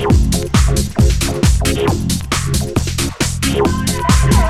you